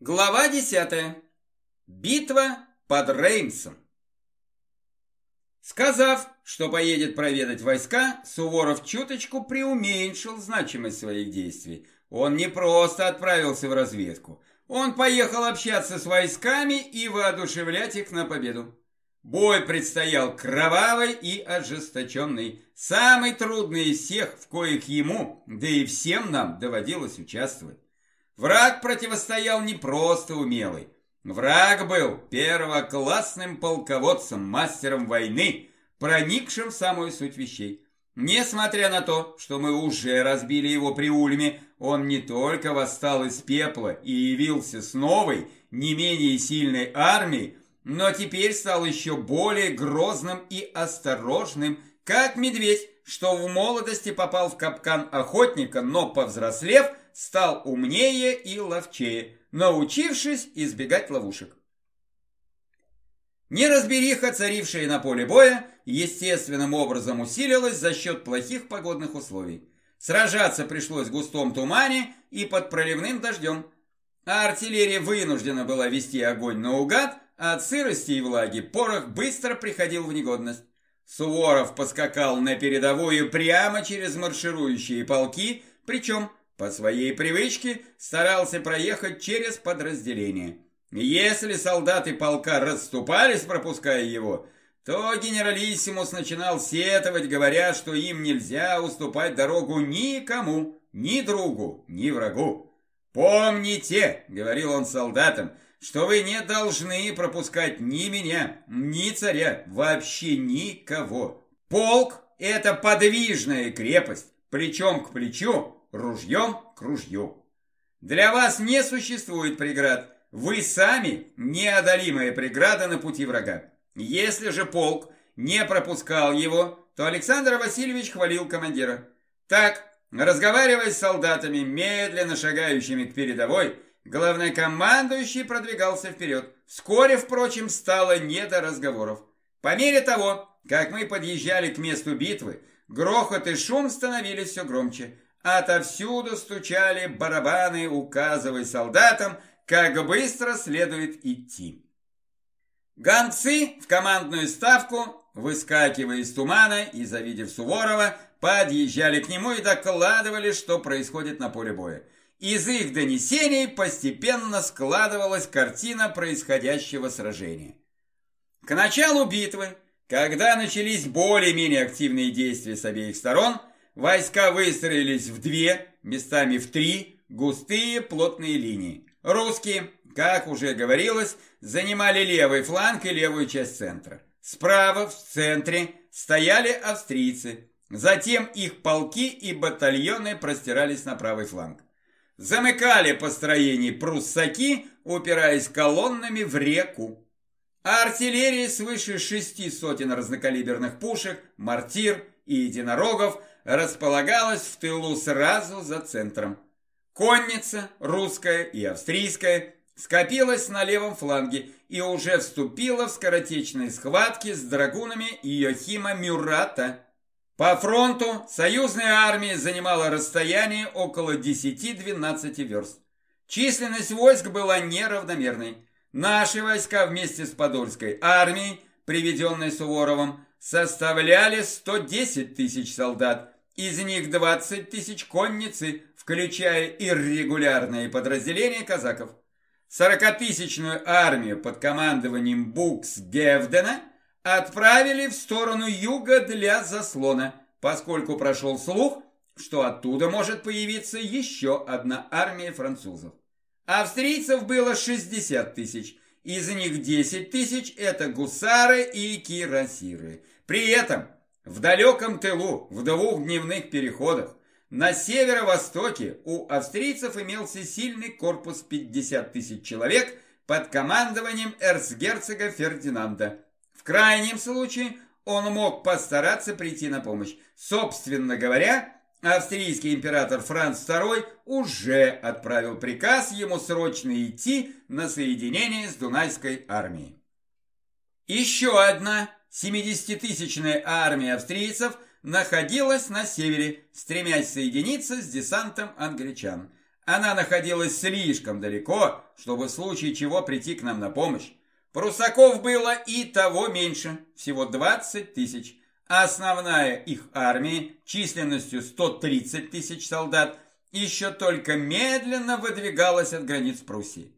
Глава 10. Битва под Реймсом. Сказав, что поедет проведать войска, Суворов чуточку преуменьшил значимость своих действий. Он не просто отправился в разведку. Он поехал общаться с войсками и воодушевлять их на победу. Бой предстоял кровавый и ожесточенный, самый трудный из всех, в коих ему, да и всем нам доводилось участвовать. Враг противостоял не просто умелый. Враг был первоклассным полководцем, мастером войны, проникшим в самую суть вещей. Несмотря на то, что мы уже разбили его при Ульме, он не только восстал из пепла и явился с новой, не менее сильной армией, но теперь стал еще более грозным и осторожным, как медведь, что в молодости попал в капкан охотника, но повзрослев, стал умнее и ловчее, научившись избегать ловушек. Неразбериха, царившая на поле боя, естественным образом усилилась за счет плохих погодных условий. Сражаться пришлось в густом тумане и под проливным дождем, а артиллерия вынуждена была вести огонь наугад, а от сырости и влаги порох быстро приходил в негодность. Суворов поскакал на передовую прямо через марширующие полки, причем по своей привычке старался проехать через подразделение. Если солдаты полка расступались, пропуская его, то генералиссимус начинал сетовать, говоря, что им нельзя уступать дорогу никому, ни другу, ни врагу. «Помните», — говорил он солдатам, — «что вы не должны пропускать ни меня, ни царя, вообще никого. Полк — это подвижная крепость, плечом к плечу, ружьем к ружью. Для вас не существует преград, вы сами неодолимая преграда на пути врага. Если же полк не пропускал его, то Александр Васильевич хвалил командира. Так, разговаривая с солдатами, медленно шагающими к передовой, главнокомандующий продвигался вперед. Вскоре, впрочем, стало не до разговоров. По мере того, как мы подъезжали к месту битвы, грохот и шум становились все громче. Отовсюду стучали барабаны, указывая солдатам, как быстро следует идти. Гонцы в командную ставку, выскакивая из тумана и завидев Суворова, подъезжали к нему и докладывали, что происходит на поле боя. Из их донесений постепенно складывалась картина происходящего сражения. К началу битвы, когда начались более-менее активные действия с обеих сторон – Войска выстроились в две, местами в три, густые плотные линии. Русские, как уже говорилось, занимали левый фланг и левую часть центра. Справа, в центре, стояли австрийцы. Затем их полки и батальоны простирались на правый фланг. Замыкали построение пруссаки, упираясь колоннами в реку. А артиллерия свыше шести сотен разнокалиберных пушек, мортир и единорогов – располагалась в тылу сразу за центром. Конница, русская и австрийская, скопилась на левом фланге и уже вступила в скоротечные схватки с драгунами Иохима Мюрата. По фронту союзная армия занимала расстояние около 10-12 верст. Численность войск была неравномерной. Наши войска вместе с Подольской армией, приведенной Суворовым, составляли 110 тысяч солдат, из них 20 тысяч конницы, включая иррегулярные подразделения казаков. Сорокатысячную армию под командованием Букс Гевдена отправили в сторону юга для заслона, поскольку прошел слух, что оттуда может появиться еще одна армия французов. Австрийцев было 60 тысяч, из них 10 тысяч это гусары и кирасиры. При этом в далеком тылу, в двух дневных переходах, на северо-востоке у австрийцев имелся сильный корпус 50 тысяч человек под командованием эрцгерцога Фердинанда. В крайнем случае он мог постараться прийти на помощь. Собственно говоря, австрийский император Франц II уже отправил приказ ему срочно идти на соединение с Дунайской армией. Еще одна 70-тысячная армия австрийцев находилась на севере, стремясь соединиться с десантом англичан. Она находилась слишком далеко, чтобы в случае чего прийти к нам на помощь. Прусаков было и того меньше, всего 20 тысяч. Основная их армия численностью 130 тысяч солдат еще только медленно выдвигалась от границ Пруссии.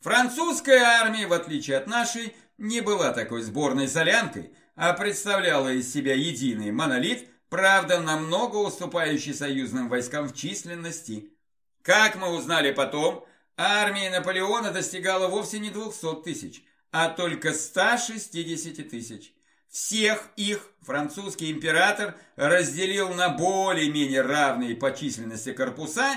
Французская армия, в отличие от нашей, не была такой сборной солянкой, а представляла из себя единый монолит, правда, намного уступающий союзным войскам в численности. Как мы узнали потом, армия Наполеона достигала вовсе не 200 тысяч, а только 160 тысяч. Всех их французский император разделил на более-менее равные по численности корпуса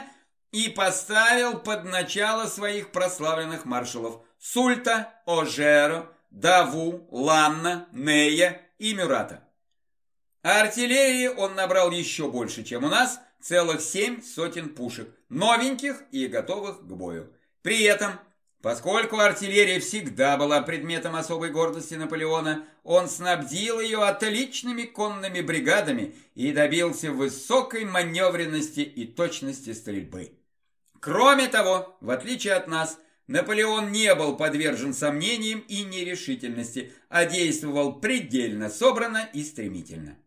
и поставил под начало своих прославленных маршалов Сульта, Ожеро, Даву, Ланна, Нея и Мюрата. артиллерии он набрал еще больше, чем у нас, целых семь сотен пушек, новеньких и готовых к бою. При этом Поскольку артиллерия всегда была предметом особой гордости Наполеона, он снабдил ее отличными конными бригадами и добился высокой маневренности и точности стрельбы. Кроме того, в отличие от нас, Наполеон не был подвержен сомнениям и нерешительности, а действовал предельно собрано и стремительно.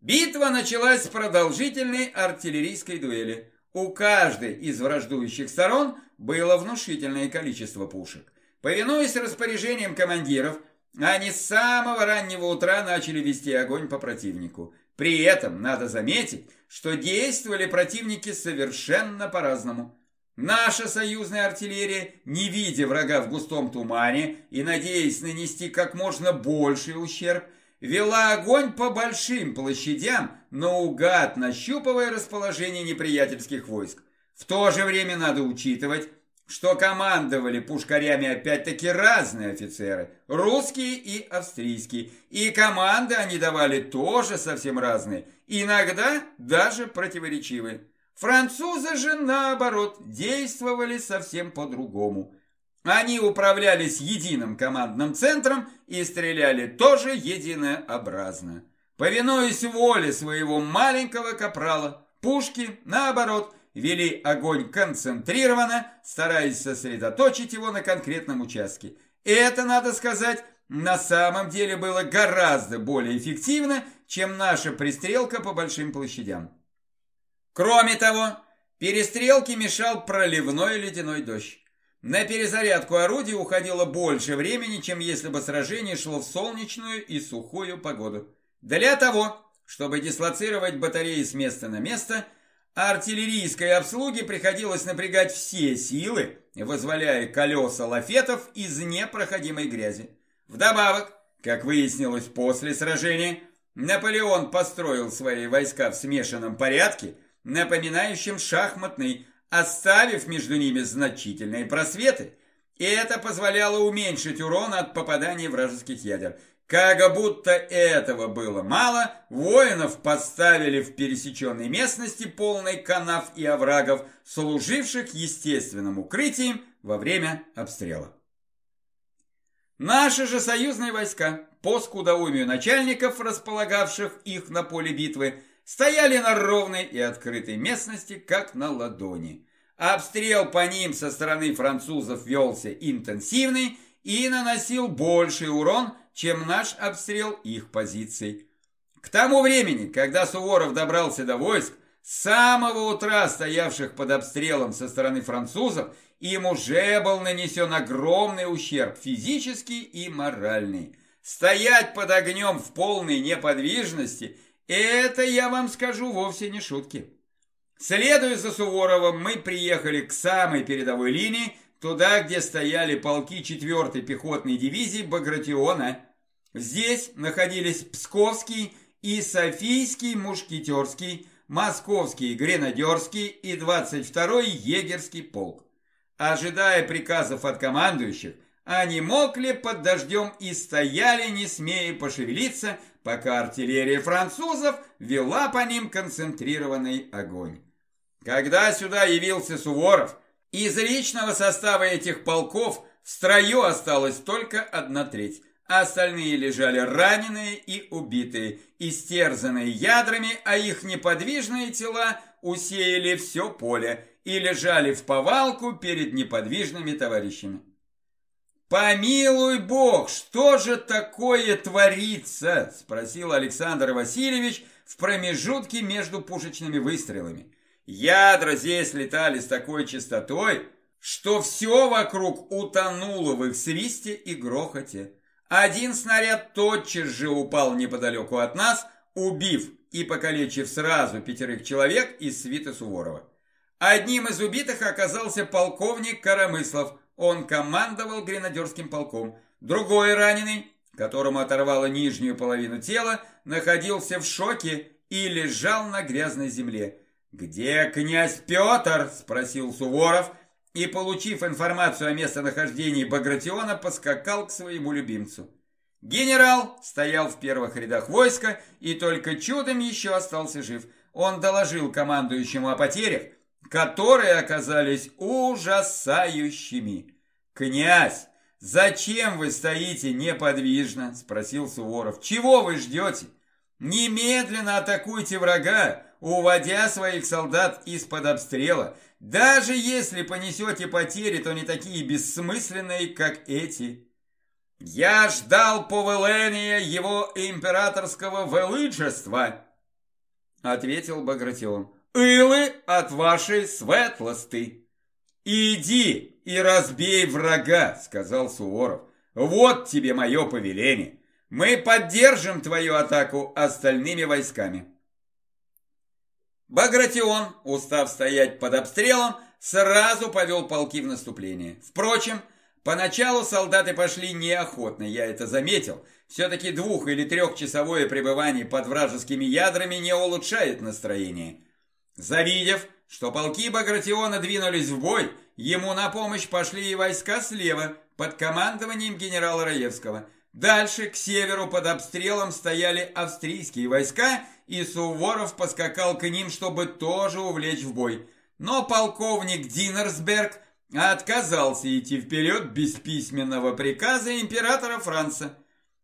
Битва началась с продолжительной артиллерийской дуэли. У каждой из враждующих сторон было внушительное количество пушек. Повинуясь распоряжениям командиров, они с самого раннего утра начали вести огонь по противнику. При этом надо заметить, что действовали противники совершенно по-разному. Наша союзная артиллерия, не видя врага в густом тумане и надеясь нанести как можно больший ущерб, вела огонь по большим площадям, наугад нащупывая расположение неприятельских войск. В то же время надо учитывать, что командовали пушкарями опять-таки разные офицеры, русские и австрийские, и команды они давали тоже совсем разные, иногда даже противоречивые. Французы же, наоборот, действовали совсем по-другому. Они управлялись единым командным центром и стреляли тоже единообразно. Повинуясь воле своего маленького капрала, пушки, наоборот, вели огонь концентрированно, стараясь сосредоточить его на конкретном участке. И это, надо сказать, на самом деле было гораздо более эффективно, чем наша пристрелка по большим площадям. Кроме того, перестрелке мешал проливной ледяной дождь. На перезарядку орудий уходило больше времени, чем если бы сражение шло в солнечную и сухую погоду. Для того, чтобы дислоцировать батареи с места на место, артиллерийской обслуге приходилось напрягать все силы, вызволяя колеса лафетов из непроходимой грязи. Вдобавок, как выяснилось после сражения, Наполеон построил свои войска в смешанном порядке, напоминающем шахматный, оставив между ними значительные просветы, и это позволяло уменьшить урон от попадания вражеских ядер. Как будто этого было мало, воинов поставили в пересеченной местности полной канав и оврагов, служивших естественным укрытием во время обстрела. Наши же союзные войска, по скудоумию начальников, располагавших их на поле битвы, стояли на ровной и открытой местности, как на ладони. Обстрел по ним со стороны французов велся интенсивный и наносил больший урон, чем наш обстрел их позиций. К тому времени, когда Суворов добрался до войск, с самого утра стоявших под обстрелом со стороны французов, им уже был нанесен огромный ущерб, физический и моральный. Стоять под огнем в полной неподвижности – это, я вам скажу, вовсе не шутки. Следуя за Суворовым, мы приехали к самой передовой линии, туда, где стояли полки 4-й пехотной дивизии Багратиона. Здесь находились Псковский и Софийский мушкетерский, Московский гренадерский и 22-й егерский полк. Ожидая приказов от командующих, они мокли под дождем и стояли, не смея пошевелиться, пока артиллерия французов вела по ним концентрированный огонь. Когда сюда явился Суворов, из личного состава этих полков в строю осталась только одна треть, а остальные лежали раненые и убитые, истерзанные ядрами, а их неподвижные тела усеяли все поле, и лежали в повалку перед неподвижными товарищами. «Помилуй бог, что же такое творится?» – спросил Александр Васильевич в промежутке между пушечными выстрелами. Ядра здесь летали с такой частотой, что все вокруг утонуло в их свисте и грохоте. Один снаряд тотчас же упал неподалеку от нас, убив и покалечив сразу пятерых человек из свита Суворова. Одним из убитых оказался полковник Коромыслов, он командовал гренадерским полком. Другой раненый, которому оторвало нижнюю половину тела, находился в шоке и лежал на грязной земле. «Где князь Петр?» – спросил Суворов, и, получив информацию о местонахождении Багратиона, поскакал к своему любимцу. Генерал стоял в первых рядах войска и только чудом еще остался жив. Он доложил командующему о потерях, которые оказались ужасающими. «Князь, зачем вы стоите неподвижно?» – спросил Суворов. «Чего вы ждете? Немедленно атакуйте врага, уводя своих солдат из-под обстрела. Даже если понесете потери, то не такие бессмысленные, как эти». «Я ждал повеления его императорского величества», — ответил Багратион. «Илы от вашей светлости». «Иди и разбей врага», — сказал Суворов. «Вот тебе мое повеление. Мы поддержим твою атаку остальными войсками». Багратион, устав стоять под обстрелом, сразу повел полки в наступление. Впрочем, Поначалу солдаты пошли неохотно, я это заметил. Все-таки двух- или трехчасовое пребывание под вражескими ядрами не улучшает настроение. Завидев, что полки Багратиона двинулись в бой, ему на помощь пошли и войска слева, под командованием генерала Раевского. Дальше, к северу, под обстрелом стояли австрийские войска, и Суворов поскакал к ним, чтобы тоже увлечь в бой. Но полковник Динерсберг отказался идти вперед без письменного приказа императора Франца.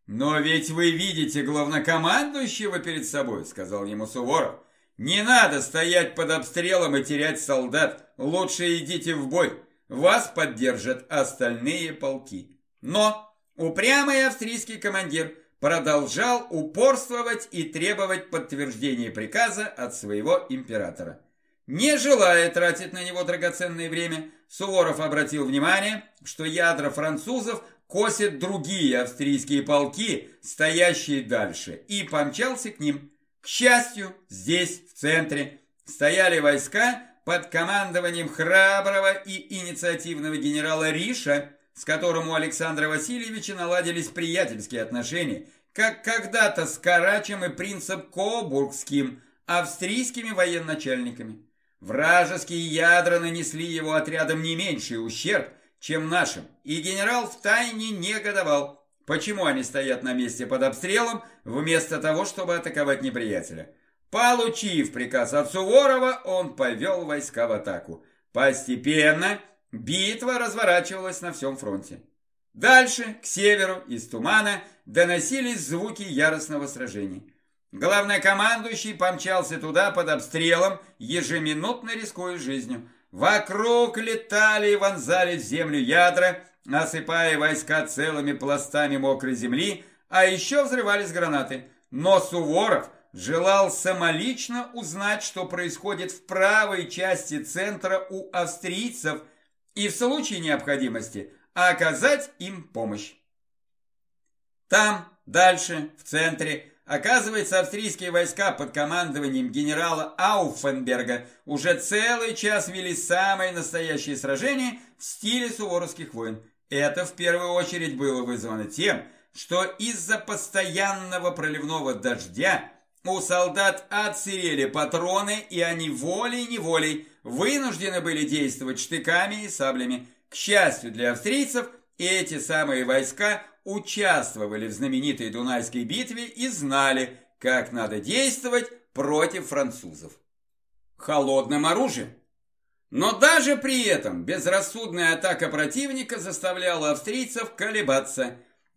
«Но ведь вы видите главнокомандующего перед собой», — сказал ему Суворов. «Не надо стоять под обстрелом и терять солдат. Лучше идите в бой. Вас поддержат остальные полки». Но упрямый австрийский командир продолжал упорствовать и требовать подтверждения приказа от своего императора. Не желая тратить на него драгоценное время, Суворов обратил внимание, что ядра французов косят другие австрийские полки, стоящие дальше, и помчался к ним. К счастью, здесь, в центре, стояли войска под командованием храброго и инициативного генерала Риша, с которым у Александра Васильевича наладились приятельские отношения, как когда-то с Карачем и принцем Кобургским, австрийскими военачальниками. Вражеские ядра нанесли его отрядам не меньший ущерб, чем нашим, и генерал втайне негодовал, почему они стоят на месте под обстрелом, вместо того, чтобы атаковать неприятеля. Получив приказ от Суворова, он повел войска в атаку. Постепенно битва разворачивалась на всем фронте. Дальше, к северу, из тумана, доносились звуки яростного сражения. Главнокомандующий помчался туда под обстрелом, ежеминутно рискуя жизнью. Вокруг летали и вонзали в землю ядра, осыпая войска целыми пластами мокрой земли, а еще взрывались гранаты. Но Суворов желал самолично узнать, что происходит в правой части центра у австрийцев и в случае необходимости оказать им помощь. Там, дальше, в центре, Оказывается, австрийские войска под командованием генерала Ауфенберга уже целый час вели самые настоящие сражения в стиле суворовских войн. Это в первую очередь было вызвано тем, что из-за постоянного проливного дождя у солдат отсырели патроны, и они волей-неволей вынуждены были действовать штыками и саблями. К счастью для австрийцев, эти самые войска участвовали в знаменитой Дунайской битве и знали, как надо действовать против французов. Холодным оружием. Но даже при этом безрассудная атака противника заставляла австрийцев колебаться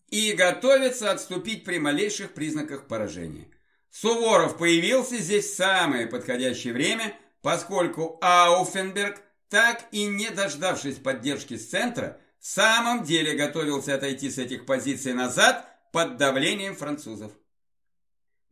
и готовиться отступить при малейших признаках поражения. Суворов появился здесь в самое подходящее время, поскольку Ауфенберг так и не дождавшись поддержки с центра, в самом деле готовился отойти с этих позиций назад под давлением французов.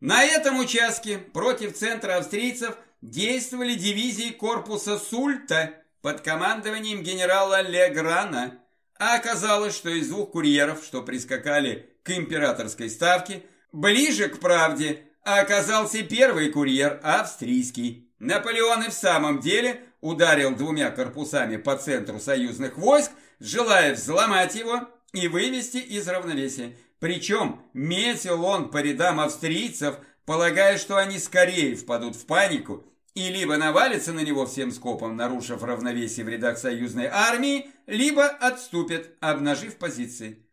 На этом участке против центра австрийцев действовали дивизии корпуса Сульта под командованием генерала Леграна, а оказалось, что из двух курьеров, что прискакали к императорской ставке, ближе к правде оказался первый курьер австрийский. Наполеон и в самом деле ударил двумя корпусами по центру союзных войск, желая взломать его и вывести из равновесия. Причем метил он по рядам австрийцев, полагая, что они скорее впадут в панику и либо навалятся на него всем скопом, нарушив равновесие в рядах союзной армии, либо отступят, обнажив позиции.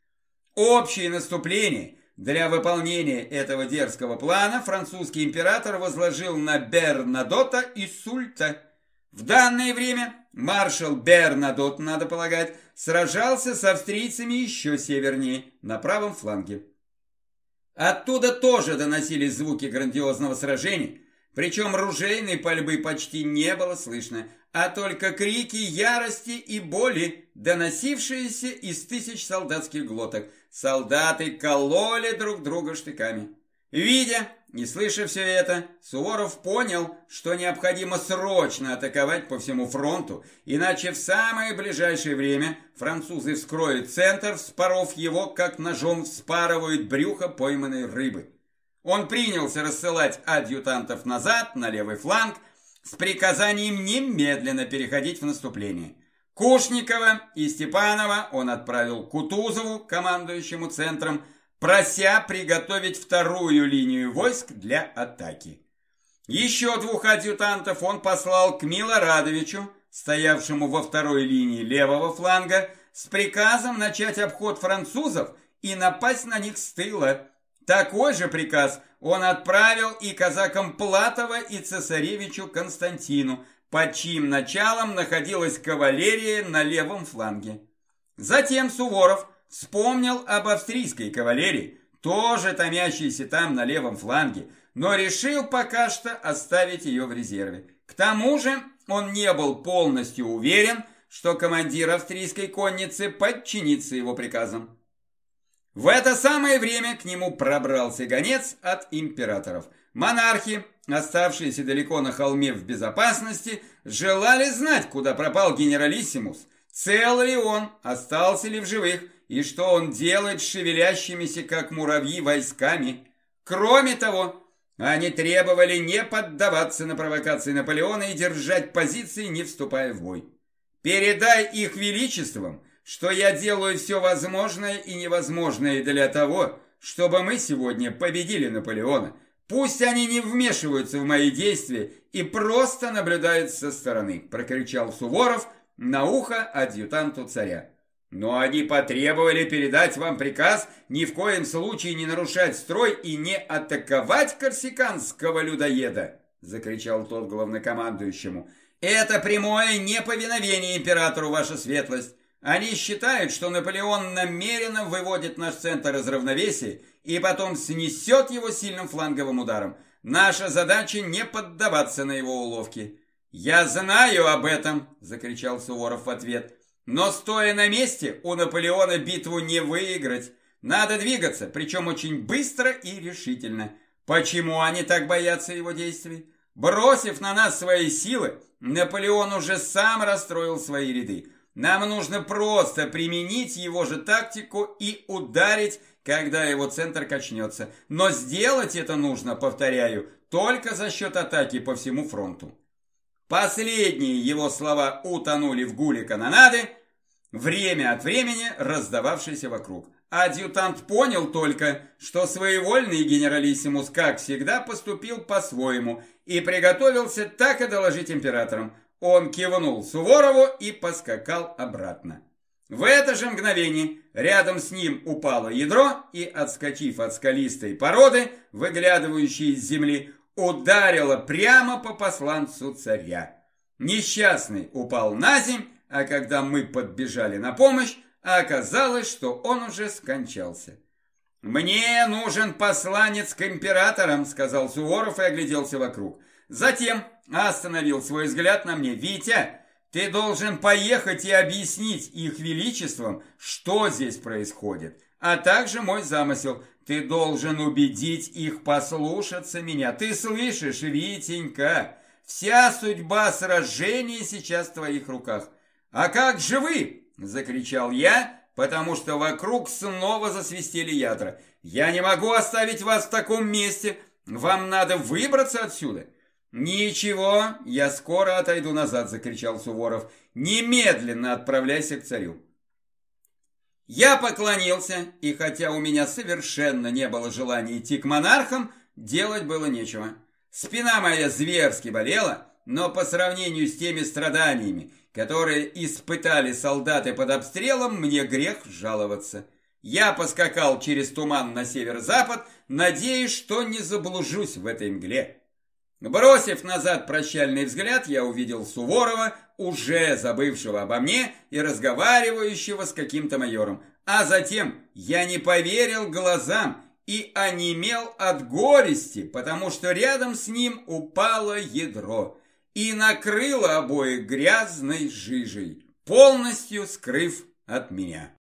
Общее наступление для выполнения этого дерзкого плана французский император возложил на Бернадота и Сульта. В данное время маршал Бернадот, надо полагать, сражался с австрийцами еще севернее, на правом фланге. Оттуда тоже доносились звуки грандиозного сражения, причем ружейной пальбы почти не было слышно, а только крики ярости и боли, доносившиеся из тысяч солдатских глоток. Солдаты кололи друг друга штыками. Видя и слыша все это, Суворов понял, что необходимо срочно атаковать по всему фронту, иначе в самое ближайшее время французы вскроют центр, вспоров его, как ножом вспарывают брюхо пойманной рыбы. Он принялся рассылать адъютантов назад, на левый фланг, с приказанием немедленно переходить в наступление. Кушникова и Степанова он отправил Кутузову, командующему центром, прося приготовить вторую линию войск для атаки. Еще двух адъютантов он послал к Милорадовичу, стоявшему во второй линии левого фланга, с приказом начать обход французов и напасть на них с тыла. Такой же приказ он отправил и казакам Платова и цесаревичу Константину, под чьим началом находилась кавалерия на левом фланге. Затем Суворов вспомнил об австрийской кавалерии, тоже томящейся там на левом фланге, но решил пока что оставить ее в резерве. К тому же он не был полностью уверен, что командир австрийской конницы подчинится его приказам. В это самое время к нему пробрался гонец от императоров. Монархи, оставшиеся далеко на холме в безопасности, желали знать, куда пропал генералиссимус, цел ли он, остался ли в живых, и что он делает с шевелящимися, как муравьи, войсками. Кроме того, они требовали не поддаваться на провокации Наполеона и держать позиции, не вступая в бой. «Передай их величествам», что я делаю все возможное и невозможное для того, чтобы мы сегодня победили Наполеона. Пусть они не вмешиваются в мои действия и просто наблюдают со стороны, прокричал Суворов на ухо адъютанту царя. Но они потребовали передать вам приказ ни в коем случае не нарушать строй и не атаковать корсиканского людоеда, закричал тот главнокомандующему. Это прямое неповиновение императору, ваша светлость. Они считают, что Наполеон намеренно выводит наш центр из равновесия и потом снесет его сильным фланговым ударом. Наша задача не поддаваться на его уловки. «Я знаю об этом!» – закричал Суворов в ответ. «Но стоя на месте, у Наполеона битву не выиграть. Надо двигаться, причем очень быстро и решительно. Почему они так боятся его действий? Бросив на нас свои силы, Наполеон уже сам расстроил свои ряды. Нам нужно просто применить его же тактику и ударить, когда его центр качнется. Но сделать это нужно, повторяю, только за счет атаки по всему фронту. Последние его слова утонули в гуле канонады, время от времени раздававшейся вокруг. Адъютант понял только, что своевольный генералиссимус, как всегда, поступил по-своему и приготовился так и доложить императорам. Он кивнул Суворову и поскакал обратно. В это же мгновение рядом с ним упало ядро и, отскочив от скалистой породы, выглядывающей из земли, ударило прямо по посланцу царя. Несчастный упал на земь, а когда мы подбежали на помощь, оказалось, что он уже скончался. «Мне нужен посланец к императорам», — сказал Суворов и огляделся вокруг. Затем остановил свой взгляд на мне. «Витя, Ты должен поехать и объяснить их величествам, что здесь происходит, а также мой замысел. Ты должен убедить их послушаться меня. Ты слышишь, Витенька, вся судьба сражения сейчас в твоих руках. А как же вы? Закричал я, потому что вокруг снова засвистели ядра. Я не могу оставить вас в таком месте. Вам надо выбраться отсюда. «Ничего, я скоро отойду назад», — закричал Суворов. «Немедленно отправляйся к царю». Я поклонился, и хотя у меня совершенно не было желания идти к монархам, делать было нечего. Спина моя зверски болела, но по сравнению с теми страданиями, которые испытали солдаты под обстрелом, мне грех жаловаться. Я поскакал через туман на северо-запад, надеясь, что не заблужусь в этой мгле. Бросив назад прощальный взгляд, я увидел Суворова, уже забывшего обо мне и разговаривающего с каким-то майором. А затем я не поверил глазам и онемел от горести, потому что рядом с ним упало ядро и накрыло обоих грязной жижей, полностью скрыв от меня.